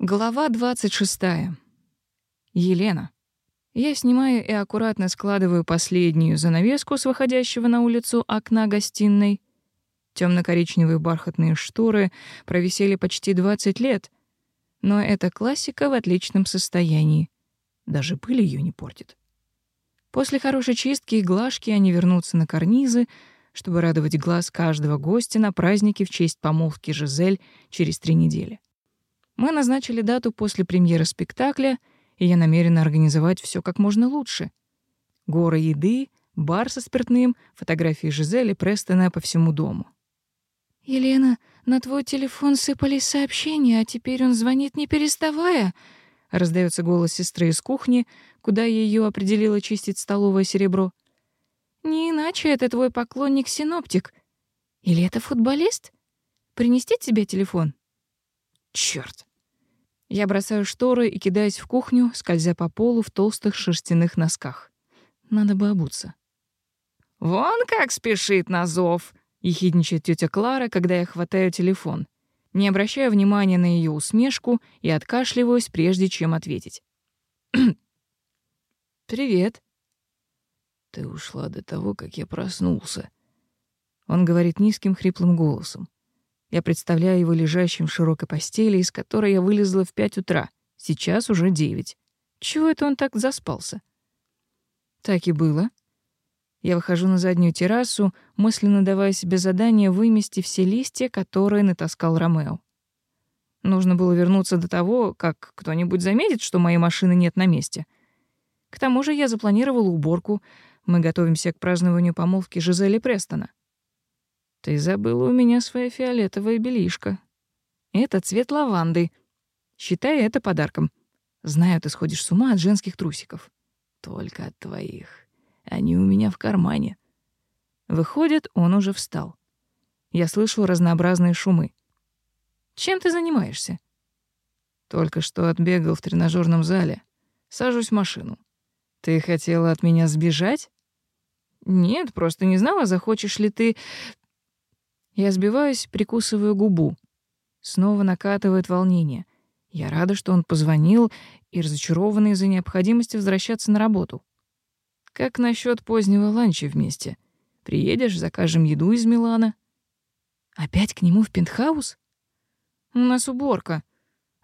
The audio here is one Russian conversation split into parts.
Глава 26. Елена. Я снимаю и аккуратно складываю последнюю занавеску с выходящего на улицу окна гостиной. Темно-коричневые бархатные шторы провисели почти 20 лет, но эта классика в отличном состоянии. Даже пыль ее не портит. После хорошей чистки и глажки они вернутся на карнизы, чтобы радовать глаз каждого гостя на празднике в честь помолвки Жизель через три недели. Мы назначили дату после премьеры спектакля, и я намерена организовать все как можно лучше. Горы еды, бар со спиртным, фотографии Жизели Престона по всему дому. «Елена, на твой телефон сыпались сообщения, а теперь он звонит не переставая», — раздается голос сестры из кухни, куда ее определила чистить столовое серебро. «Не иначе это твой поклонник-синоптик. Или это футболист? Принести тебе телефон?» Черт! Я бросаю шторы и кидаюсь в кухню, скользя по полу в толстых шерстяных носках. Надо бы обуться. «Вон как спешит на зов!» — ехидничает тетя Клара, когда я хватаю телефон. Не обращая внимания на ее усмешку и откашливаюсь, прежде чем ответить. «Привет». «Ты ушла до того, как я проснулся», — он говорит низким хриплым голосом. Я представляю его лежащим в широкой постели, из которой я вылезла в пять утра. Сейчас уже девять. Чего это он так заспался? Так и было. Я выхожу на заднюю террасу, мысленно давая себе задание вымести все листья, которые натаскал Ромео. Нужно было вернуться до того, как кто-нибудь заметит, что моей машины нет на месте. К тому же я запланировала уборку. Мы готовимся к празднованию помолвки Жизели Престона. Ты забыла у меня свое фиолетовое белишко. Это цвет лаванды. Считай это подарком. Знаю, ты сходишь с ума от женских трусиков. Только от твоих. Они у меня в кармане. Выходит, он уже встал. Я слышу разнообразные шумы. Чем ты занимаешься? Только что отбегал в тренажерном зале. Сажусь в машину. Ты хотела от меня сбежать? Нет, просто не знала, захочешь ли ты я сбиваюсь, прикусываю губу. Снова накатывает волнение. Я рада, что он позвонил, и разочарована из-за необходимости возвращаться на работу. Как насчет позднего ланча вместе? Приедешь, закажем еду из Милана. Опять к нему в пентхаус? У нас уборка.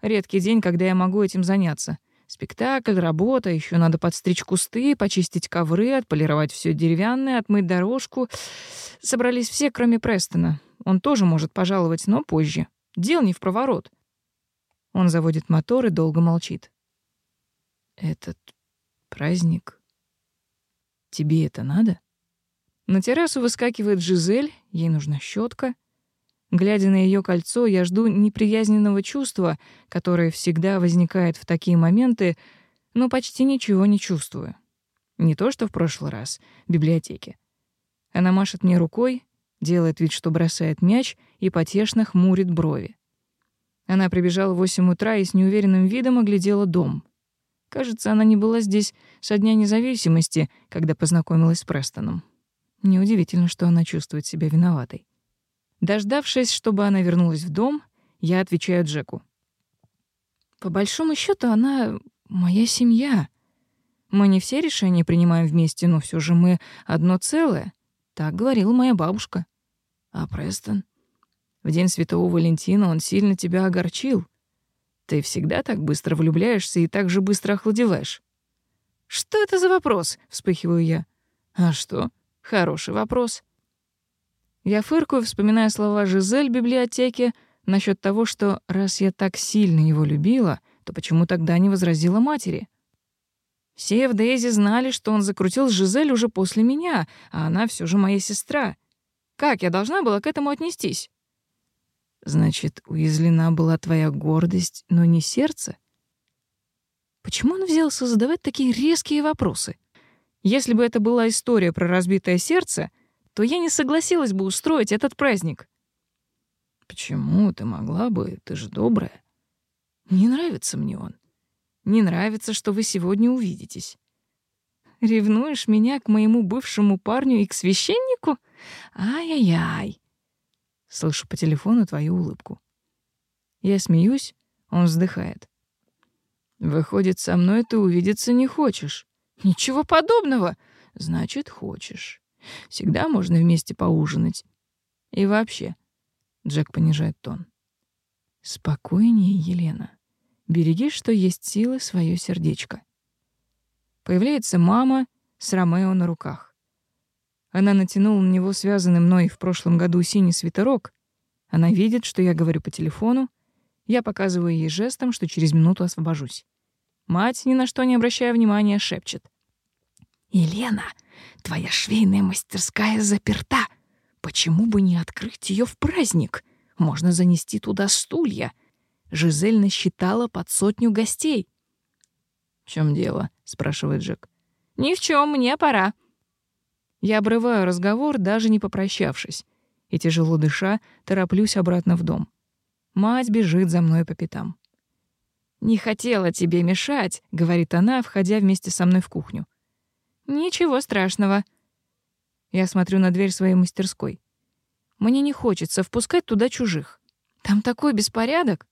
Редкий день, когда я могу этим заняться. Спектакль, работа, еще надо подстричь кусты, почистить ковры, отполировать все деревянное, отмыть дорожку. Собрались все, кроме Престона. Он тоже может пожаловать, но позже. Дел не в проворот. Он заводит мотор и долго молчит. Этот праздник. Тебе это надо? На террасу выскакивает Жизель, ей нужна щетка. Глядя на ее кольцо, я жду неприязненного чувства, которое всегда возникает в такие моменты, но почти ничего не чувствую. Не то, что в прошлый раз, в библиотеке. Она машет мне рукой, делает вид, что бросает мяч, и потешно хмурит брови. Она прибежала в 8 утра и с неуверенным видом оглядела дом. Кажется, она не была здесь со дня независимости, когда познакомилась с Престоном. Неудивительно, что она чувствует себя виноватой. Дождавшись, чтобы она вернулась в дом, я отвечаю Джеку. По большому счету, она моя семья. Мы не все решения принимаем вместе, но все же мы одно целое — так говорила моя бабушка. А Престон? В день Святого Валентина он сильно тебя огорчил. Ты всегда так быстро влюбляешься и так же быстро охладеваешь. Что это за вопрос? Вспыхиваю я. А что? Хороший вопрос. Я фыркаю, вспоминая слова Жизель в библиотеке насчет того, что раз я так сильно его любила, то почему тогда не возразила матери? — все в Дейзи знали, что он закрутил Жизель уже после меня, а она все же моя сестра. Как я должна была к этому отнестись? Значит, уязвлена была твоя гордость, но не сердце? Почему он взялся задавать такие резкие вопросы? Если бы это была история про разбитое сердце, то я не согласилась бы устроить этот праздник. Почему ты могла бы? Ты же добрая. Не нравится мне он. Не нравится, что вы сегодня увидитесь. Ревнуешь меня к моему бывшему парню и к священнику? Ай-ай-ай. Слышу по телефону твою улыбку. Я смеюсь, он вздыхает. Выходит, со мной ты увидеться не хочешь. Ничего подобного. Значит, хочешь. Всегда можно вместе поужинать. И вообще. Джек понижает тон. Спокойнее, Елена. Береги, что есть силы, свое сердечко. Появляется мама с Ромео на руках. Она натянула на него связанный мной в прошлом году синий свитерок. Она видит, что я говорю по телефону. Я показываю ей жестом, что через минуту освобожусь. Мать, ни на что не обращая внимания, шепчет. «Елена, твоя швейная мастерская заперта. Почему бы не открыть ее в праздник? Можно занести туда стулья». Жизель насчитала под сотню гостей. «В чем дело?» — спрашивает Джек. «Ни в чем, мне пора». Я обрываю разговор, даже не попрощавшись, и, тяжело дыша, тороплюсь обратно в дом. Мать бежит за мной по пятам. «Не хотела тебе мешать», — говорит она, входя вместе со мной в кухню. «Ничего страшного». Я смотрю на дверь своей мастерской. Мне не хочется впускать туда чужих. Там такой беспорядок.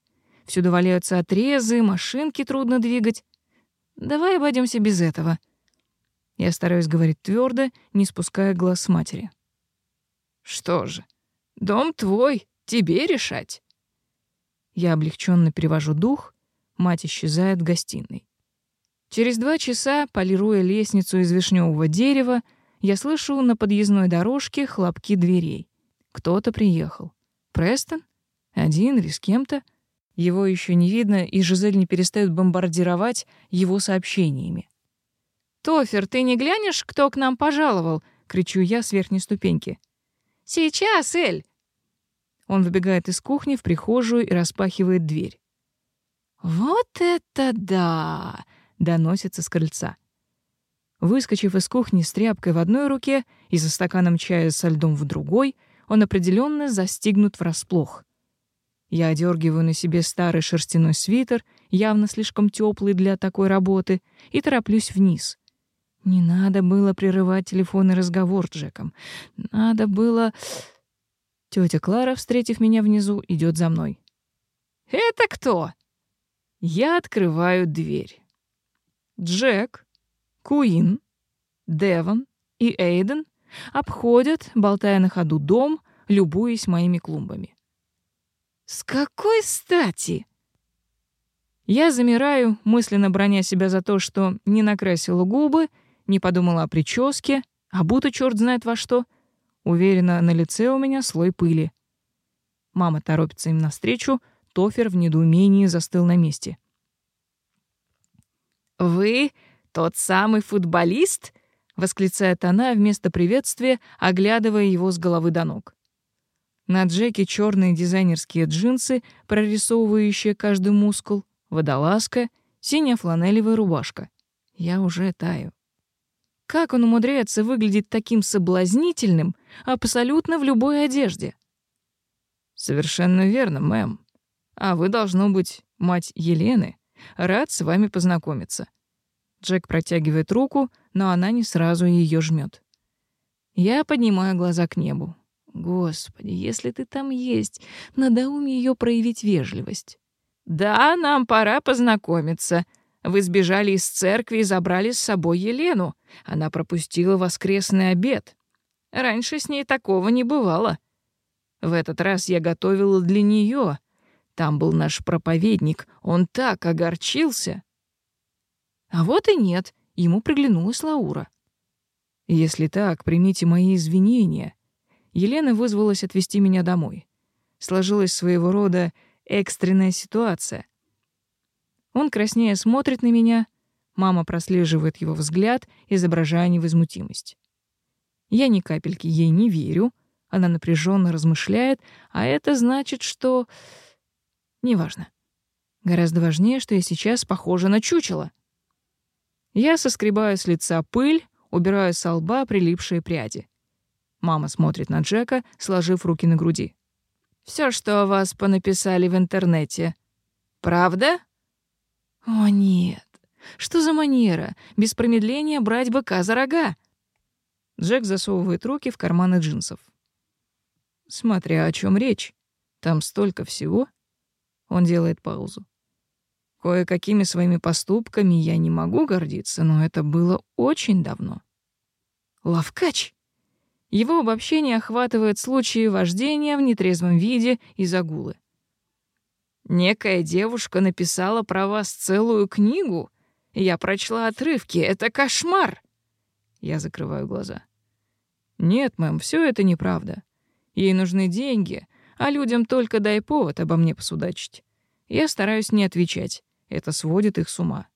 Всюду валяются отрезы, машинки трудно двигать. Давай обойдемся без этого. Я стараюсь говорить твердо, не спуская глаз с матери. Что же, дом твой, тебе решать. Я облегченно перевожу дух, мать исчезает в гостиной. Через два часа, полируя лестницу из вишневого дерева, я слышу на подъездной дорожке хлопки дверей. Кто-то приехал. Престон? Один или с кем-то? Его еще не видно, и Жизель не перестает бомбардировать его сообщениями. «Тофер, ты не глянешь, кто к нам пожаловал?» — кричу я с верхней ступеньки. «Сейчас, Эль!» Он выбегает из кухни в прихожую и распахивает дверь. «Вот это да!» — доносится с крыльца. Выскочив из кухни с тряпкой в одной руке и за стаканом чая со льдом в другой, он определенно застигнут врасплох — я одергиваю на себе старый шерстяной свитер, явно слишком теплый для такой работы, и тороплюсь вниз. Не надо было прерывать телефонный разговор Джеком. Надо было... Тетя Клара, встретив меня внизу, идет за мной. «Это кто?» Я открываю дверь. Джек, Куин, Деван и Эйден обходят, болтая на ходу дом, любуясь моими клумбами. С какой стати? Я замираю, мысленно броня себя за то, что не накрасила губы, не подумала о прическе, а будто черт знает во что. Уверена, на лице у меня слой пыли. Мама торопится им навстречу, Тофер в недоумении застыл на месте. «Вы тот самый футболист?» — восклицает она вместо приветствия, оглядывая его с головы до ног. На Джеке черные дизайнерские джинсы, прорисовывающие каждый мускул, водолазка, синяя фланелевая рубашка. Я уже таю. Как он умудряется выглядеть таким соблазнительным абсолютно в любой одежде? Совершенно верно, мэм. А вы, должно быть, мать Елены. Рад с вами познакомиться. Джек протягивает руку, но она не сразу ее жмет. Я поднимаю глаза к небу. Господи, если ты там есть, надо ум ее проявить вежливость. Да, нам пора познакомиться. Вы сбежали из церкви и забрали с собой Елену. Она пропустила воскресный обед. Раньше с ней такого не бывало. В этот раз я готовила для нее. Там был наш проповедник. Он так огорчился. А вот и нет. Ему приглянулась Лаура. Если так, примите мои извинения. Елена вызвалась отвезти меня домой. Сложилась своего рода экстренная ситуация. Он краснее смотрит на меня, мама прослеживает его взгляд, изображая невозмутимость. Я ни капельки ей не верю, она напряженно размышляет, а это значит, что... Неважно. Гораздо важнее, что я сейчас похожа на чучело. Я соскребаю с лица пыль, убираю со лба прилипшие пряди. Мама смотрит на Джека, сложив руки на груди. Все, что о вас понаписали в интернете. Правда? О нет. Что за манера без промедления брать быка за рога? Джек засовывает руки в карманы джинсов. Смотря о чем речь. Там столько всего. Он делает паузу. Кое-какими своими поступками я не могу гордиться, но это было очень давно. Лавкач! Его обобщение охватывает случаи вождения в нетрезвом виде и загулы. «Некая девушка написала про вас целую книгу. Я прочла отрывки. Это кошмар!» Я закрываю глаза. «Нет, мэм, все это неправда. Ей нужны деньги, а людям только дай повод обо мне посудачить. Я стараюсь не отвечать. Это сводит их с ума».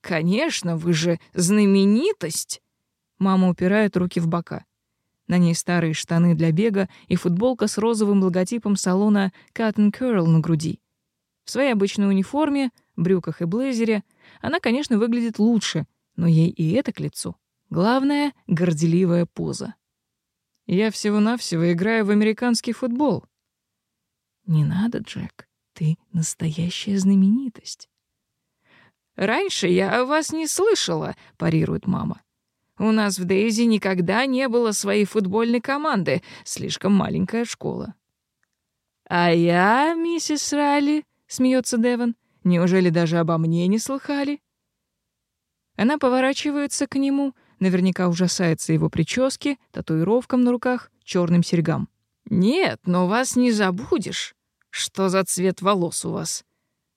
«Конечно, вы же знаменитость!» Мама упирает руки в бока. На ней старые штаны для бега и футболка с розовым логотипом салона Cotton Curl на груди. В своей обычной униформе, брюках и блейзере она, конечно, выглядит лучше, но ей и это к лицу. Главное — горделивая поза. «Я всего-навсего играю в американский футбол». «Не надо, Джек, ты настоящая знаменитость». «Раньше я о вас не слышала», — парирует мама. У нас в Дейзи никогда не было своей футбольной команды, слишком маленькая школа. А я, миссис Ралли, смеется Деван, неужели даже обо мне не слыхали? Она поворачивается к нему, наверняка ужасается его прическе, татуировкам на руках, черным серьгам. Нет, но вас не забудешь. Что за цвет волос у вас?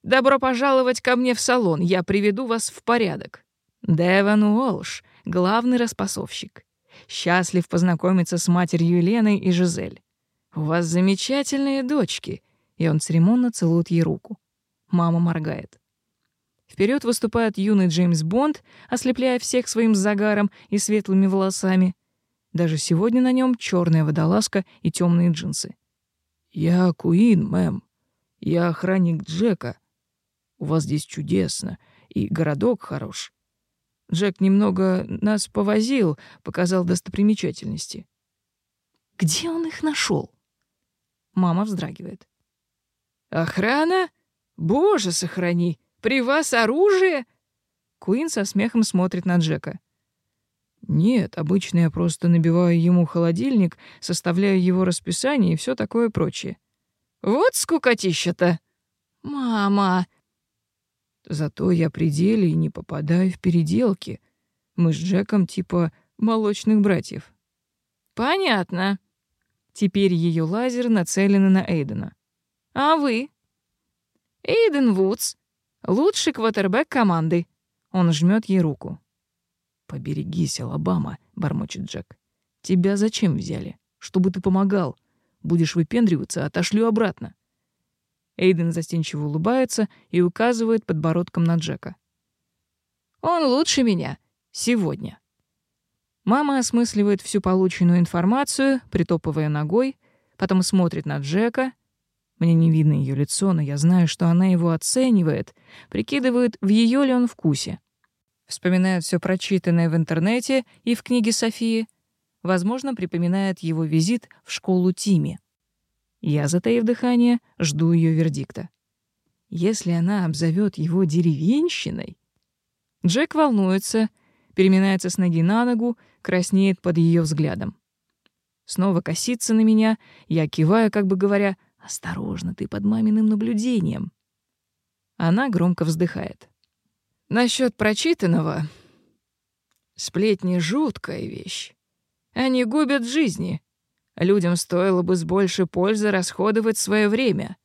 Добро пожаловать ко мне в салон, я приведу вас в порядок. Деван Уолш, главный распасовщик. Счастлив познакомиться с матерью Еленой и Жизель. У вас замечательные дочки. И он церемонно целует ей руку. Мама моргает. Вперед выступает юный Джеймс Бонд, ослепляя всех своим загаром и светлыми волосами. Даже сегодня на нем черная водолазка и темные джинсы. «Я Куин, мэм. Я охранник Джека. У вас здесь чудесно, и городок хорош. Джек немного нас повозил, показал достопримечательности. Где он их нашел? Мама вздрагивает. Охрана? Боже, сохрани! При вас оружие? Куин со смехом смотрит на Джека. Нет, обычно я просто набиваю ему холодильник, составляю его расписание и все такое прочее. Вот скукотища-то. Мама, Зато я при деле и не попадаю в переделки. Мы с Джеком типа молочных братьев. Понятно. Теперь ее лазер нацелен на Эйдена. А вы? Эйден Вудс, лучший квотербек команды. Он жмет ей руку. Поберегись, Алабама, бормочет Джек. Тебя зачем взяли? Чтобы ты помогал. Будешь выпендриваться, отошлю обратно. Эйден застенчиво улыбается и указывает подбородком на Джека. «Он лучше меня. Сегодня». Мама осмысливает всю полученную информацию, притопывая ногой, потом смотрит на Джека. Мне не видно ее лицо, но я знаю, что она его оценивает, прикидывает, в ее ли он вкусе. Вспоминает все прочитанное в интернете и в книге Софии. Возможно, припоминает его визит в школу Тими. Я, затаив дыхание, жду ее вердикта. Если она обзовет его деревенщиной... Джек волнуется, переминается с ноги на ногу, краснеет под ее взглядом. Снова косится на меня, я киваю, как бы говоря, «Осторожно, ты под маминым наблюдением». Она громко вздыхает. Насчет прочитанного... Сплетни — жуткая вещь. Они губят жизни, Людям стоило бы с большей пользы расходовать свое время.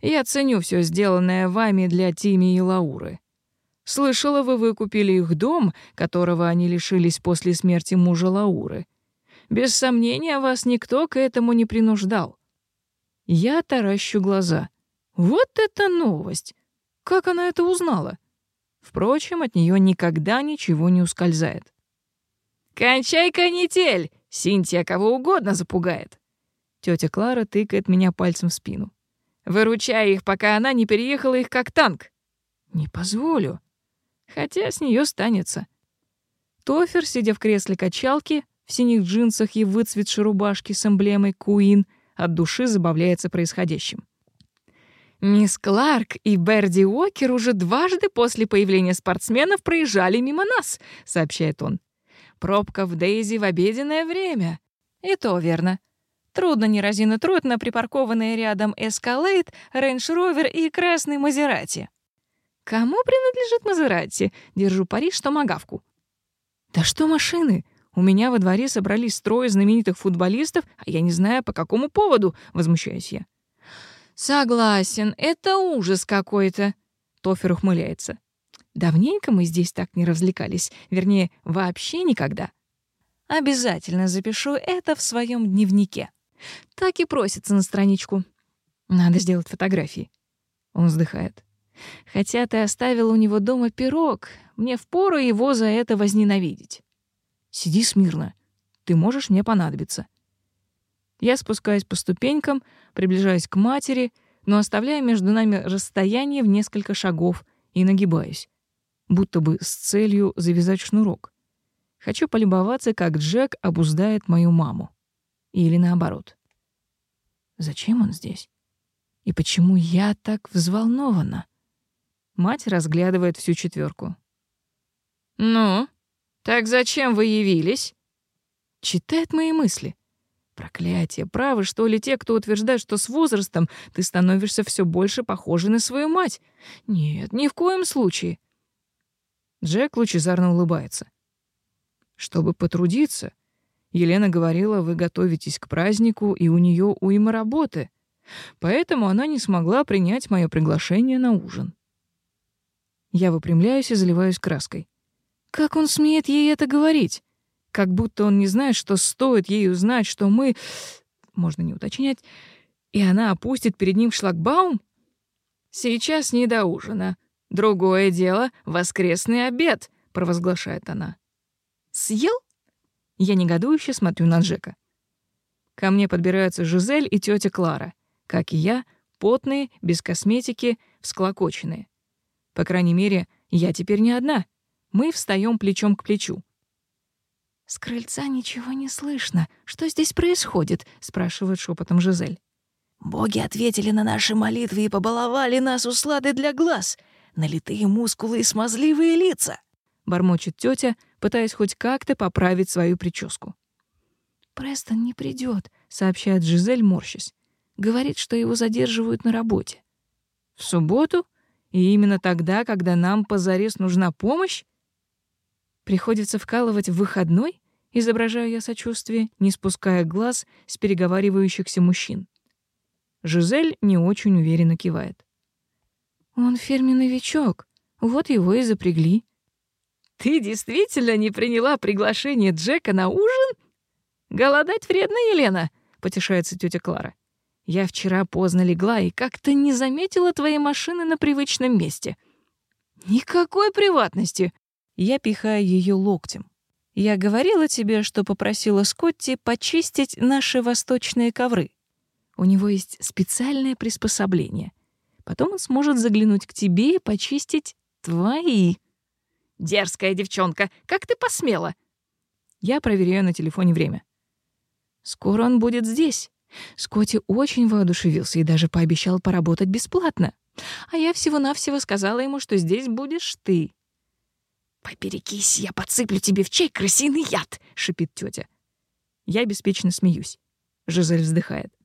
Я ценю все сделанное вами для Тими и Лауры. Слышала, вы выкупили их дом, которого они лишились после смерти мужа Лауры. Без сомнения, вас никто к этому не принуждал. Я таращу глаза. Вот это новость! Как она это узнала? Впрочем, от нее никогда ничего не ускользает. «Кончай канитель!» Синтия кого угодно запугает. Тётя Клара тыкает меня пальцем в спину. Выручай их, пока она не переехала их как танк. Не позволю. Хотя с неё станется. Тофер, сидя в кресле качалки, в синих джинсах и выцветшей рубашке с эмблемой Куин, от души забавляется происходящим. Мисс Кларк и Берди Уокер уже дважды после появления спортсменов проезжали мимо нас, сообщает он. Пробка в Дейзи в обеденное время. И то верно. Трудно не разинуть рот на припаркованные рядом Эскалейт, Рейндж-Ровер и красный Мазерати. Кому принадлежит Мазерати? Держу пари, что магавку. Да что машины? У меня во дворе собрались трое знаменитых футболистов, а я не знаю, по какому поводу, возмущаюсь я. Согласен, это ужас какой-то. Тофер ухмыляется. Давненько мы здесь так не развлекались, вернее, вообще никогда. Обязательно запишу это в своем дневнике. Так и просится на страничку. Надо сделать фотографии. Он вздыхает. Хотя ты оставил у него дома пирог, мне впору его за это возненавидеть. Сиди смирно. Ты можешь мне понадобиться. Я спускаюсь по ступенькам, приближаюсь к матери, но оставляю между нами расстояние в несколько шагов и нагибаюсь будто бы с целью завязать шнурок. Хочу полюбоваться, как Джек обуздает мою маму. Или наоборот. Зачем он здесь? И почему я так взволнована? Мать разглядывает всю четверку. «Ну, так зачем вы явились?» Читает мои мысли. Проклятие, правы, что ли, те, кто утверждает, что с возрастом ты становишься все больше похожей на свою мать? Нет, ни в коем случае. Джек лучезарно улыбается. Чтобы потрудиться, Елена говорила, вы готовитесь к празднику, и у нее уйма работы. Поэтому она не смогла принять мое приглашение на ужин. Я выпрямляюсь и заливаюсь краской. Как он смеет ей это говорить? Как будто он не знает, что стоит ей узнать, что мы... Можно не уточнять. И она опустит перед ним шлагбаум? Сейчас не до ужина, Другое дело — воскресный обед, — провозглашает она. Съел? Я негодующе смотрю на Джека. Ко мне подбираются Жизель и тетя Клара. Как и я, потные, без косметики, всклокоченные. По крайней мере, я теперь не одна. Мы встаем плечом к плечу. «С крыльца ничего не слышно. Что здесь происходит?» — спрашивает шепотом Жизель. «Боги ответили на наши молитвы и побаловали нас усладой для глаз», налитые мускулы и смазливые лица!» — бормочет тетя, пытаясь хоть как-то поправить свою прическу. «Престон не придет», — сообщает Жизель, морщась. Говорит, что его задерживают на работе. «В субботу? И именно тогда, когда нам позарез нужна помощь?» «Приходится вкалывать в выходной?» — изображаю я сочувствие, не спуская глаз с переговаривающихся мужчин. Жизель не очень уверенно кивает. Он ферме новичок. Вот его и запрягли. Ты действительно не приняла приглашение Джека на ужин? Голодать вредно, Елена, потешается тетя Клара. Я вчера поздно легла и как-то не заметила твоей машины на привычном месте. Никакой приватности. Я пихаю ее локтем. Я говорила тебе, что попросила Скотти почистить наши восточные ковры. У него есть специальное приспособление. Потом он сможет заглянуть к тебе и почистить твои. Дерзкая девчонка, как ты посмела? Я проверяю на телефоне время. Скоро он будет здесь. Скотти очень воодушевился и даже пообещал поработать бесплатно. А я всего-навсего сказала ему, что здесь будешь ты. «Поперекись, я подсыплю тебе в чай крысиный яд!» — шипит тетя. Я беспечно смеюсь. Жизель вздыхает.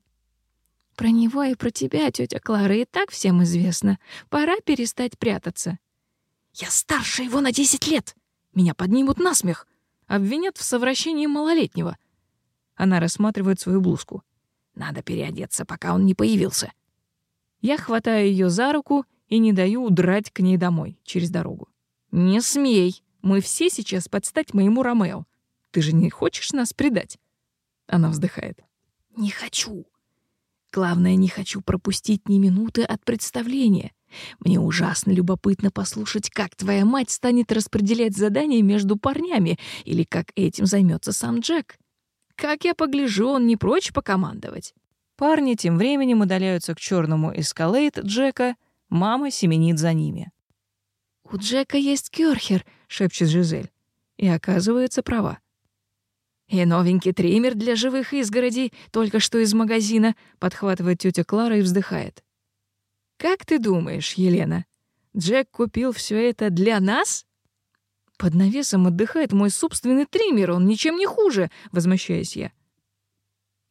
Про него и про тебя, тетя Клара, и так всем известно. Пора перестать прятаться. Я старше его на 10 лет. Меня поднимут на смех. Обвинят в совращении малолетнего. Она рассматривает свою блузку. Надо переодеться, пока он не появился. Я хватаю ее за руку и не даю удрать к ней домой, через дорогу. «Не смей! Мы все сейчас подстать моему Ромео. Ты же не хочешь нас предать?» Она вздыхает. «Не хочу!» Главное, не хочу пропустить ни минуты от представления. Мне ужасно любопытно послушать, как твоя мать станет распределять задания между парнями или как этим займется сам Джек. Как я погляжу, он не прочь покомандовать. Парни тем временем удаляются к черному эскалейт Джека, мама семенит за ними. «У Джека есть кёрхер», — шепчет Жизель. И оказывается права. «И новенький триммер для живых изгородей, только что из магазина», — подхватывает тетя Клара и вздыхает. «Как ты думаешь, Елена, Джек купил все это для нас?» «Под навесом отдыхает мой собственный триммер, он ничем не хуже», — возмущаюсь я.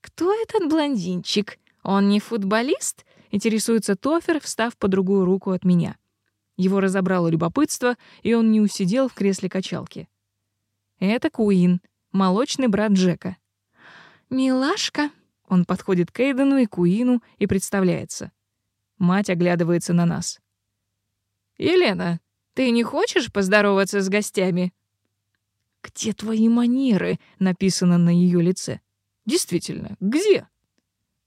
«Кто этот блондинчик? Он не футболист?» — интересуется Тофер, встав по другую руку от меня. Его разобрало любопытство, и он не усидел в кресле качалки. «Это Куин», молочный брат Джека. «Милашка!» Он подходит к Эйдену и Куину и представляется. Мать оглядывается на нас. «Елена, ты не хочешь поздороваться с гостями?» «Где твои манеры?» — написано на ее лице. «Действительно, где?»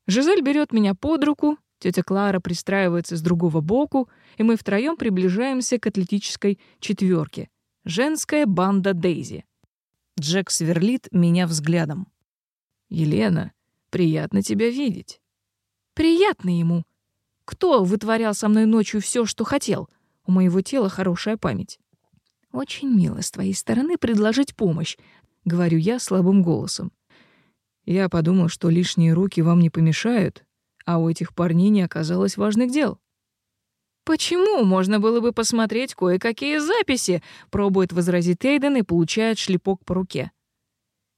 Жизель берет меня под руку, тетя Клара пристраивается с другого боку, и мы втроем приближаемся к атлетической четверке — женская банда Дейзи — Джек сверлит меня взглядом. «Елена, приятно тебя видеть». «Приятно ему. Кто вытворял со мной ночью все, что хотел? У моего тела хорошая память». «Очень мило с твоей стороны предложить помощь», — говорю я слабым голосом. «Я подумал, что лишние руки вам не помешают, а у этих парней не оказалось важных дел». «Почему? Можно было бы посмотреть кое-какие записи», — пробует возразить Эйден и получает шлепок по руке.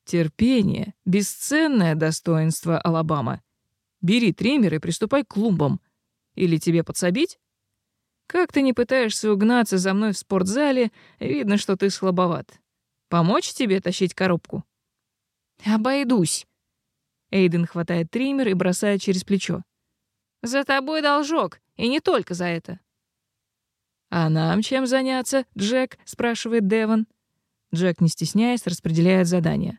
«Терпение — бесценное достоинство Алабама. Бери триммер и приступай к клумбам. Или тебе подсобить?» «Как ты не пытаешься угнаться за мной в спортзале, видно, что ты слабоват. Помочь тебе тащить коробку?» «Обойдусь». Эйден хватает триммер и бросает через плечо. «За тобой должок. И не только за это. «А нам чем заняться, Джек?» — спрашивает Деван. Джек, не стесняясь, распределяет задания.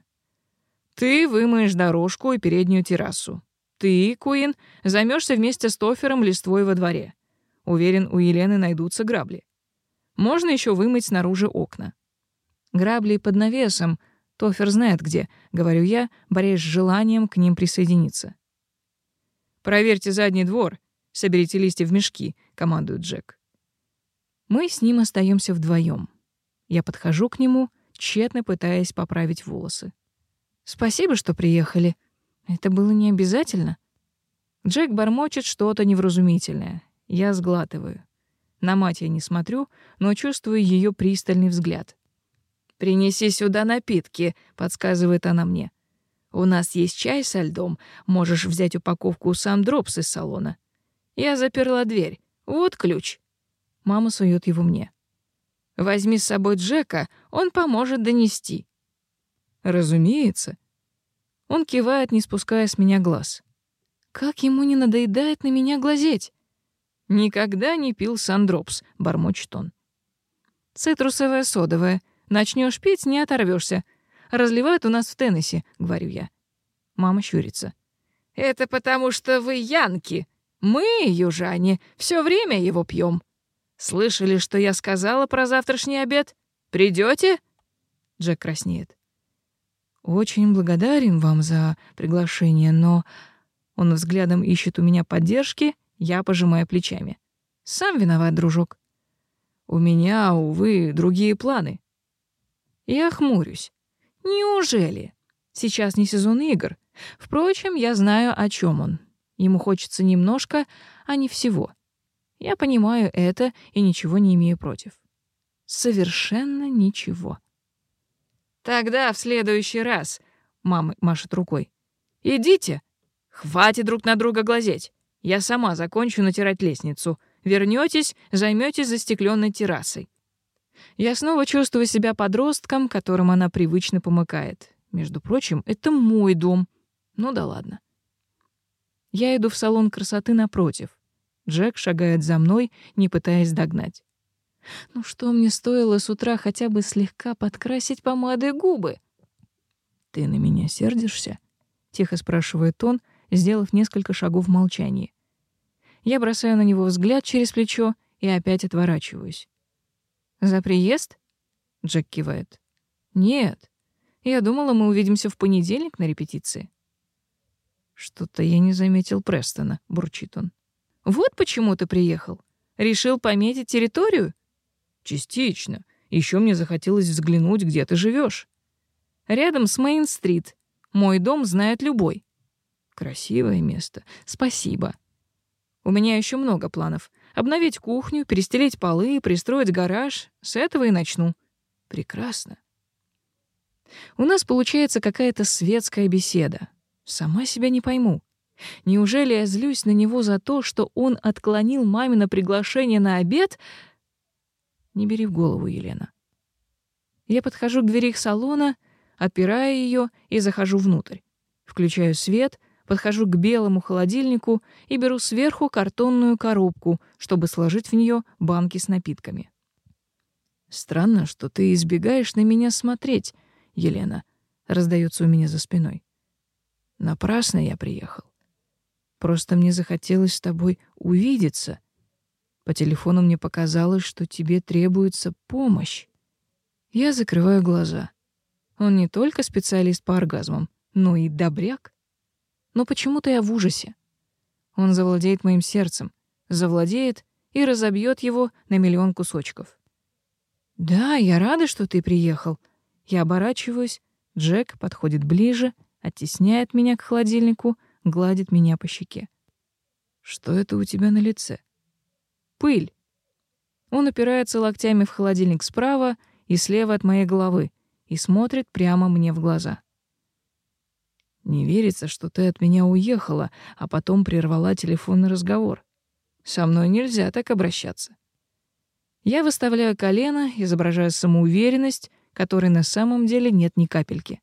«Ты вымоешь дорожку и переднюю террасу. Ты, Куин, займешься вместе с Тофером листвой во дворе. Уверен, у Елены найдутся грабли. Можно еще вымыть снаружи окна. Грабли под навесом. Тофер знает где», — говорю я, борясь с желанием к ним присоединиться. «Проверьте задний двор», Соберите листья в мешки, командует Джек. Мы с ним остаемся вдвоем. Я подхожу к нему, тщетно пытаясь поправить волосы. Спасибо, что приехали. Это было не обязательно. Джек бормочет что-то невразумительное. Я сглатываю. На мать я не смотрю, но чувствую ее пристальный взгляд. «Принеси сюда напитки», — подсказывает она мне. «У нас есть чай со льдом. Можешь взять упаковку сам дропс из салона». Я заперла дверь. Вот ключ. Мама сует его мне. Возьми с собой Джека, он поможет донести. Разумеется. Он кивает, не спуская с меня глаз. Как ему не надоедает на меня глазеть. Никогда не пил сандропс, бормочет он. Цитрусовая содовая. Начнешь пить, не оторвешься. Разливают у нас в Теннесси, говорю я. Мама щурится. Это потому, что вы янки. Мы, южане, все время его пьем. Слышали, что я сказала про завтрашний обед? Придете? Джек краснеет. Очень благодарен вам за приглашение, но он взглядом ищет у меня поддержки, я пожимаю плечами. Сам виноват, дружок. У меня, увы, другие планы. Я хмурюсь. Неужели? Сейчас не сезон игр. Впрочем, я знаю, о чем он. Ему хочется немножко, а не всего. Я понимаю это и ничего не имею против. Совершенно ничего. Тогда в следующий раз, мама машет рукой. Идите. Хватит друг на друга глазеть. Я сама закончу натирать лестницу. Вернётесь, займётесь застекленной террасой. Я снова чувствую себя подростком, которым она привычно помыкает. Между прочим, это мой дом. Ну да ладно. Я иду в салон красоты напротив. Джек шагает за мной, не пытаясь догнать. Ну что мне стоило с утра хотя бы слегка подкрасить помадой губы? Ты на меня сердишься? тихо спрашивает он, сделав несколько шагов в молчании. Я бросаю на него взгляд через плечо и опять отворачиваюсь. За приезд? Джек кивает. Нет. Я думала, мы увидимся в понедельник на репетиции. «Что-то я не заметил Престона», — бурчит он. «Вот почему ты приехал. Решил пометить территорию?» «Частично. Еще мне захотелось взглянуть, где ты живешь. «Рядом с Мейн-стрит. Мой дом знает любой». «Красивое место. Спасибо». «У меня еще много планов. Обновить кухню, перестелить полы, пристроить гараж. С этого и начну». «Прекрасно». У нас получается какая-то светская беседа. Сама себя не пойму. Неужели я злюсь на него за то, что он отклонил мамино приглашение на обед? Не бери в голову, Елена. Я подхожу к двери их салона, отпираю ее и захожу внутрь. Включаю свет, подхожу к белому холодильнику и беру сверху картонную коробку, чтобы сложить в нее банки с напитками. Странно, что ты избегаешь на меня смотреть, Елена, раздается у меня за спиной. Напрасно я приехал. Просто мне захотелось с тобой увидеться. По телефону мне показалось, что тебе требуется помощь. Я закрываю глаза. Он не только специалист по оргазмам, но и добряк. Но почему-то я в ужасе. Он завладеет моим сердцем, завладеет и разобьет его на миллион кусочков. Да, я рада, что ты приехал. Я оборачиваюсь, Джек подходит ближе — оттесняет меня к холодильнику, гладит меня по щеке. «Что это у тебя на лице?» «Пыль». Он упирается локтями в холодильник справа и слева от моей головы и смотрит прямо мне в глаза. «Не верится, что ты от меня уехала, а потом прервала телефонный разговор. Со мной нельзя так обращаться». Я выставляю колено, изображаю самоуверенность, которой на самом деле нет ни капельки.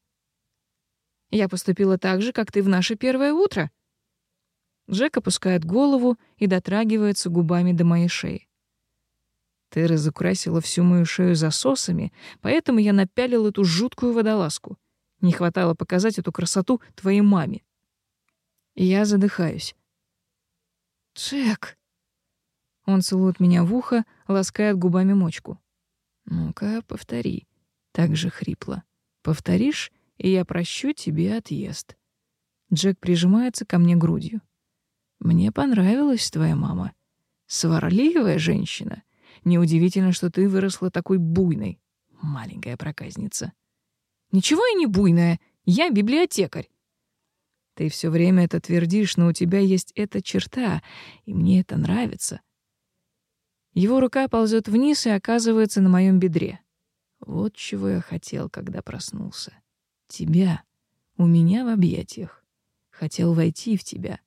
Я поступила так же, как ты в наше первое утро». Джек опускает голову и дотрагивается губами до моей шеи. Ты разукрасила всю мою шею засосами, поэтому я напялил эту жуткую водолазку. Не хватало показать эту красоту твоей маме. Я задыхаюсь. «Джек!» Он целует меня в ухо, ласкает губами мочку. «Ну-ка, повтори». Так же хрипло. «Повторишь, и я прощу тебе отъезд. Джек прижимается ко мне грудью. Мне понравилась твоя мама. Сварливая женщина. Неудивительно, что ты выросла такой буйной. Маленькая проказница. Ничего я не буйная. Я библиотекарь. Ты все время это твердишь, но у тебя есть эта черта, и мне это нравится. Его рука ползет вниз и оказывается на моем бедре. Вот чего я хотел, когда проснулся. Тебя. У меня в объятиях. Хотел войти в тебя.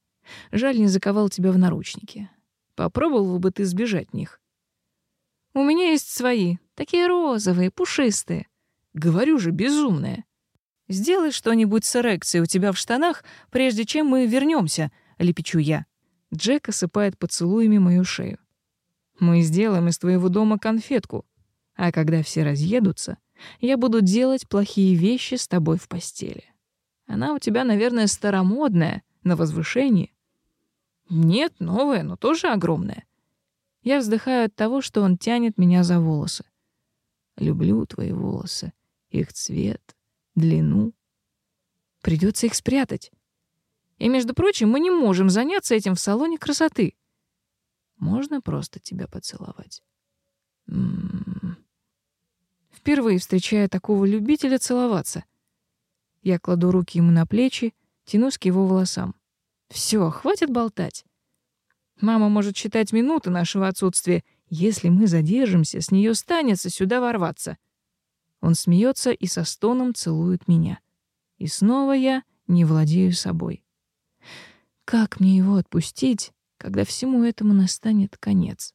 Жаль, не заковал тебя в наручники. Попробовал бы ты сбежать них. У меня есть свои, такие розовые, пушистые. Говорю же, безумная. Сделай что-нибудь с эрекцией у тебя в штанах, прежде чем мы вернемся, лепечу я. Джек осыпает поцелуями мою шею. Мы сделаем из твоего дома конфетку. А когда все разъедутся, я буду делать плохие вещи с тобой в постели. Она у тебя, наверное, старомодная, на возвышении. Нет, новая, но тоже огромная. Я вздыхаю от того, что он тянет меня за волосы. Люблю твои волосы, их цвет, длину. Придется их спрятать. И, между прочим, мы не можем заняться этим в салоне красоты. Можно просто тебя поцеловать? М -м -м впервые встречая такого любителя целоваться. Я кладу руки ему на плечи, тянусь к его волосам. Все, хватит болтать. Мама может считать минуты нашего отсутствия. Если мы задержимся, с нее станется сюда ворваться. Он смеется и со стоном целует меня. И снова я не владею собой. Как мне его отпустить, когда всему этому настанет конец?